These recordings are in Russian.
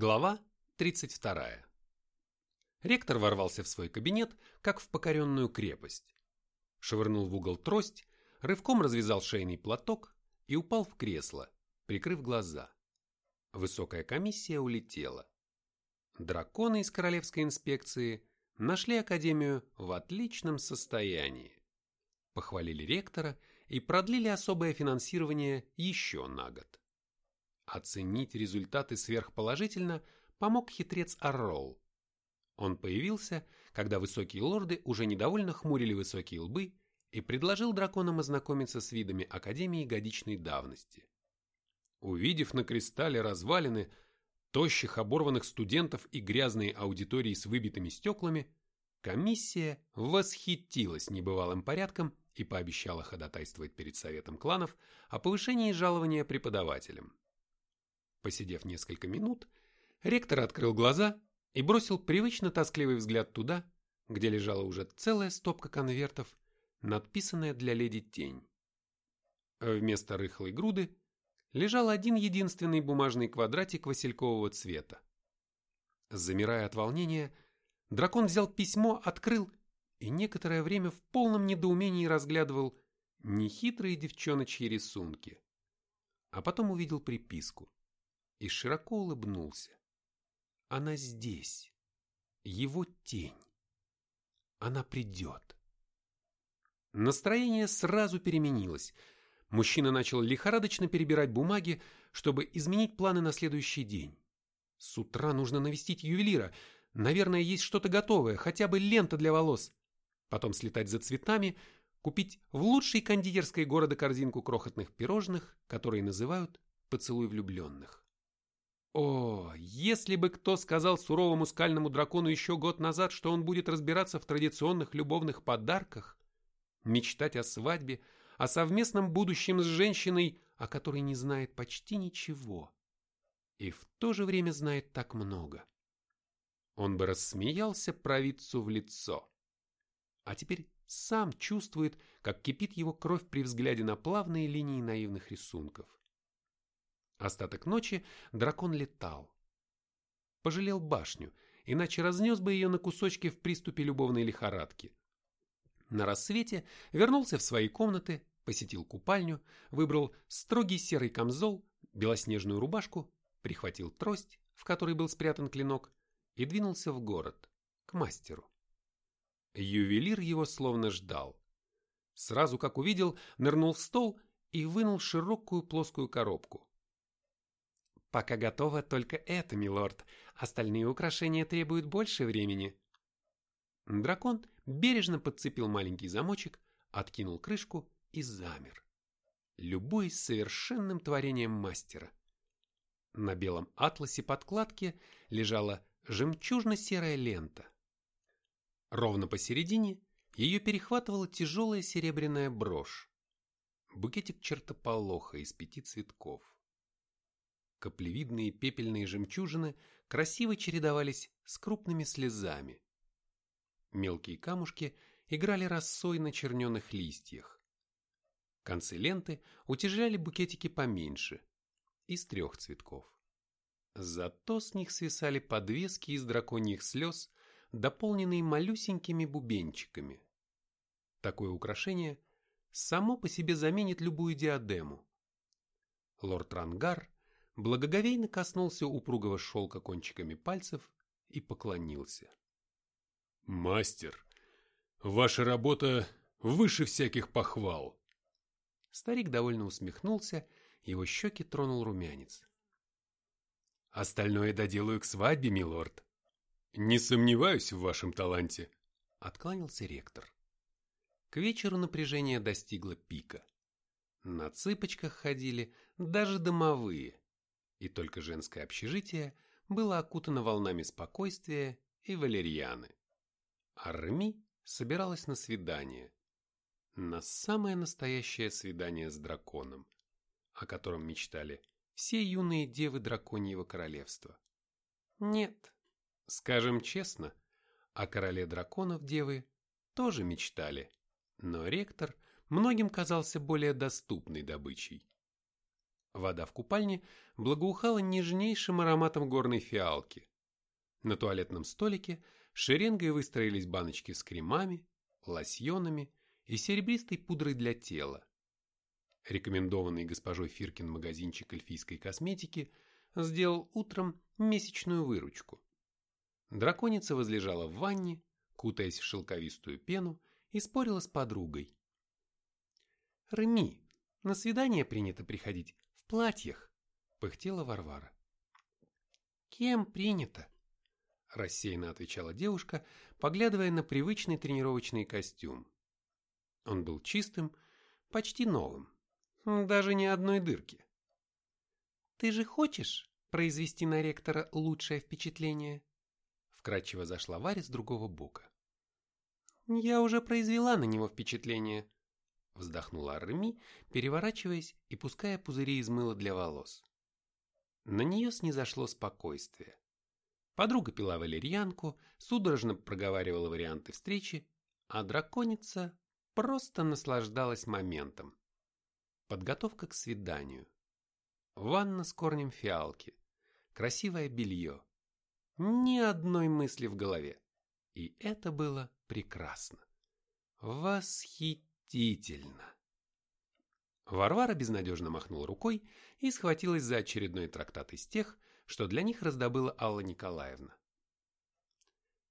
Глава 32. Ректор ворвался в свой кабинет, как в покоренную крепость. Швырнул в угол трость, рывком развязал шейный платок и упал в кресло, прикрыв глаза. Высокая комиссия улетела. Драконы из Королевской инспекции нашли Академию в отличном состоянии. Похвалили ректора и продлили особое финансирование еще на год. Оценить результаты сверхположительно помог хитрец Аррол. Он появился, когда высокие лорды уже недовольно хмурили высокие лбы и предложил драконам ознакомиться с видами Академии годичной давности. Увидев на кристалле развалины, тощих оборванных студентов и грязные аудитории с выбитыми стеклами, комиссия восхитилась небывалым порядком и пообещала ходатайствовать перед Советом кланов о повышении жалования преподавателям. Посидев несколько минут, ректор открыл глаза и бросил привычно тоскливый взгляд туда, где лежала уже целая стопка конвертов, надписанная для леди тень. Вместо рыхлой груды лежал один единственный бумажный квадратик василькового цвета. Замирая от волнения, дракон взял письмо, открыл и некоторое время в полном недоумении разглядывал нехитрые девчоночьи рисунки. А потом увидел приписку и широко улыбнулся. Она здесь, его тень. Она придет. Настроение сразу переменилось. Мужчина начал лихорадочно перебирать бумаги, чтобы изменить планы на следующий день. С утра нужно навестить ювелира. Наверное, есть что-то готовое, хотя бы лента для волос. Потом слетать за цветами, купить в лучшей кондитерской города корзинку крохотных пирожных, которые называют «поцелуй влюбленных». О, если бы кто сказал суровому скальному дракону еще год назад, что он будет разбираться в традиционных любовных подарках, мечтать о свадьбе, о совместном будущем с женщиной, о которой не знает почти ничего, и в то же время знает так много. Он бы рассмеялся провидцу в лицо. А теперь сам чувствует, как кипит его кровь при взгляде на плавные линии наивных рисунков. Остаток ночи дракон летал. Пожалел башню, иначе разнес бы ее на кусочки в приступе любовной лихорадки. На рассвете вернулся в свои комнаты, посетил купальню, выбрал строгий серый камзол, белоснежную рубашку, прихватил трость, в которой был спрятан клинок, и двинулся в город, к мастеру. Ювелир его словно ждал. Сразу как увидел, нырнул в стол и вынул широкую плоскую коробку. Пока готово только это, милорд. Остальные украшения требуют больше времени. Дракон бережно подцепил маленький замочек, откинул крышку и замер. Любой совершенным творением мастера. На белом атласе подкладки лежала жемчужно-серая лента. Ровно посередине ее перехватывала тяжелая серебряная брошь. Букетик чертополоха из пяти цветков. Каплевидные пепельные жемчужины красиво чередовались с крупными слезами. Мелкие камушки играли росой на черненых листьях. Концы ленты утяжеляли букетики поменьше, из трех цветков. Зато с них свисали подвески из драконьих слез, дополненные малюсенькими бубенчиками. Такое украшение само по себе заменит любую диадему. Лорд Рангар благоговейно коснулся упругого шелка кончиками пальцев и поклонился. «Мастер, ваша работа выше всяких похвал!» Старик довольно усмехнулся, его щеки тронул румянец. «Остальное доделаю к свадьбе, милорд». «Не сомневаюсь в вашем таланте», — откланялся ректор. К вечеру напряжение достигло пика. На цыпочках ходили даже домовые, и только женское общежитие было окутано волнами спокойствия и валерьяны. Арми собиралась на свидание. На самое настоящее свидание с драконом, о котором мечтали все юные девы драконьего королевства. Нет, скажем честно, о короле драконов девы тоже мечтали, но ректор многим казался более доступной добычей. Вода в купальне благоухала нежнейшим ароматом горной фиалки. На туалетном столике шеренгой выстроились баночки с кремами, лосьонами и серебристой пудрой для тела. Рекомендованный госпожой Фиркин магазинчик эльфийской косметики сделал утром месячную выручку. Драконица возлежала в ванне, кутаясь в шелковистую пену, и спорила с подругой. «Реми, на свидание принято приходить платьях», — пыхтела Варвара. «Кем принято?» — рассеянно отвечала девушка, поглядывая на привычный тренировочный костюм. Он был чистым, почти новым, даже ни одной дырки. «Ты же хочешь произвести на ректора лучшее впечатление?» Вкратчиво зашла Варя с другого бока. «Я уже произвела на него впечатление», вздохнула Арми, переворачиваясь и пуская пузыри из мыла для волос. На нее снизошло спокойствие. Подруга пила валерьянку, судорожно проговаривала варианты встречи, а драконица просто наслаждалась моментом. Подготовка к свиданию. Ванна с корнем фиалки. Красивое белье. Ни одной мысли в голове. И это было прекрасно. Восхитительно. Варвара безнадежно махнула рукой и схватилась за очередной трактат из тех, что для них раздобыла Алла Николаевна.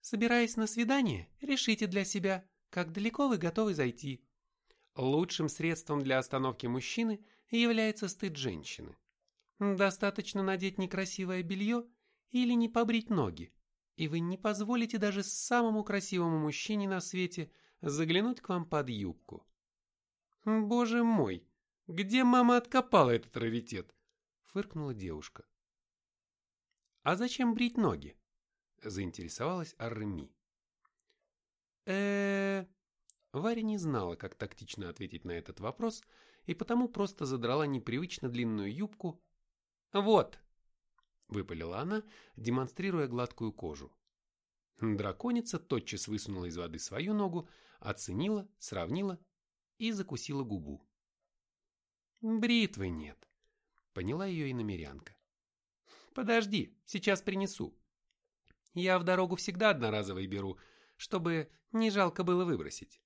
Собираясь на свидание, решите для себя, как далеко вы готовы зайти. Лучшим средством для остановки мужчины является стыд женщины. Достаточно надеть некрасивое белье или не побрить ноги, и вы не позволите даже самому красивому мужчине на свете заглянуть к вам под юбку. Боже мой, где мама откопала этот раритет? Фыркнула девушка. А зачем брить ноги? Заинтересовалась Арми. э Варя не знала, как тактично ответить на этот вопрос, и потому просто задрала непривычно длинную юбку. «Вот!» – выпалила она, демонстрируя гладкую кожу. Драконица тотчас высунула из воды свою ногу, оценила, сравнила и закусила губу. «Бритвы нет», – поняла ее и намерянка. «Подожди, сейчас принесу. Я в дорогу всегда одноразовый беру, чтобы не жалко было выбросить».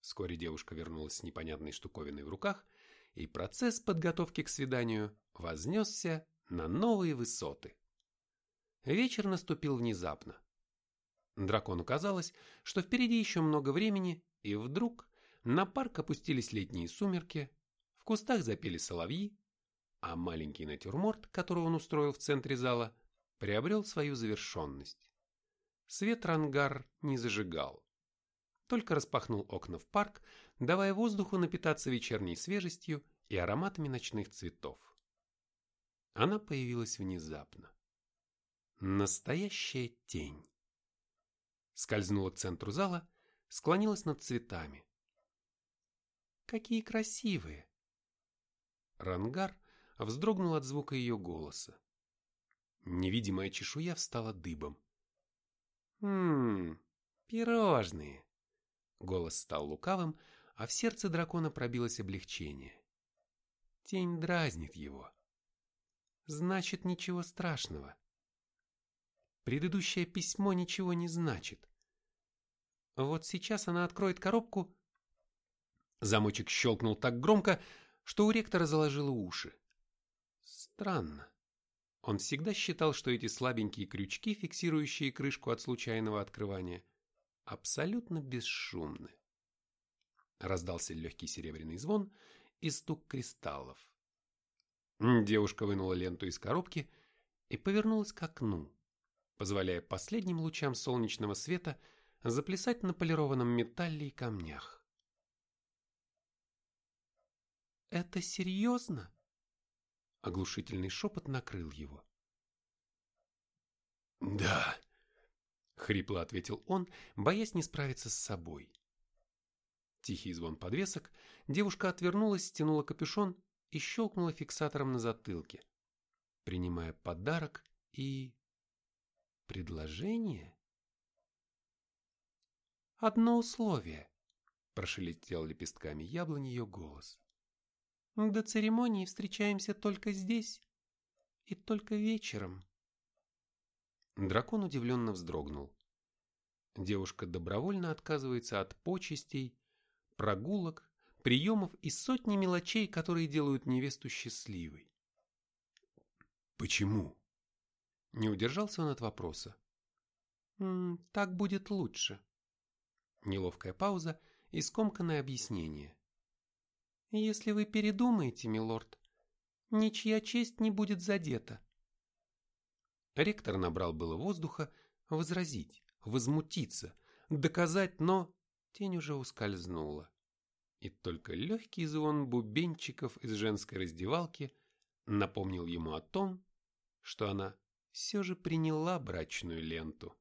Вскоре девушка вернулась с непонятной штуковиной в руках, и процесс подготовки к свиданию вознесся на новые высоты. Вечер наступил внезапно. Дракону казалось, что впереди еще много времени, и вдруг на парк опустились летние сумерки, в кустах запели соловьи, а маленький натюрморт, который он устроил в центре зала, приобрел свою завершенность. Свет рангар не зажигал только распахнул окна в парк, давая воздуху напитаться вечерней свежестью и ароматами ночных цветов. Она появилась внезапно. Настоящая тень. Скользнула к центру зала, склонилась над цветами. Какие красивые! Рангар вздрогнул от звука ее голоса. Невидимая чешуя встала дыбом. «Ммм, пирожные!» Голос стал лукавым, а в сердце дракона пробилось облегчение. Тень дразнит его. Значит, ничего страшного. Предыдущее письмо ничего не значит. Вот сейчас она откроет коробку. Замочек щелкнул так громко, что у ректора заложило уши. Странно. Он всегда считал, что эти слабенькие крючки, фиксирующие крышку от случайного открывания, абсолютно бесшумны. Раздался легкий серебряный звон и стук кристаллов. Девушка вынула ленту из коробки и повернулась к окну, позволяя последним лучам солнечного света заплясать на полированном металле и камнях. «Это серьезно?» Оглушительный шепот накрыл его. «Да», Хрипло ответил он, боясь не справиться с собой. Тихий звон подвесок, девушка отвернулась, стянула капюшон и щелкнула фиксатором на затылке, принимая подарок и... предложение? «Одно условие», – прошелестел лепестками яблонь ее голос. До церемонии встречаемся только здесь и только вечером. Дракон удивленно вздрогнул. Девушка добровольно отказывается от почестей, прогулок, приемов и сотни мелочей, которые делают невесту счастливой. Почему? Не удержался он от вопроса. «Так будет лучше». Неловкая пауза и скомканное объяснение. «Если вы передумаете, милорд, ничья честь не будет задета». Ректор набрал было воздуха возразить, возмутиться, доказать, но тень уже ускользнула. И только легкий звон бубенчиков из женской раздевалки напомнил ему о том, что она все же приняла брачную ленту.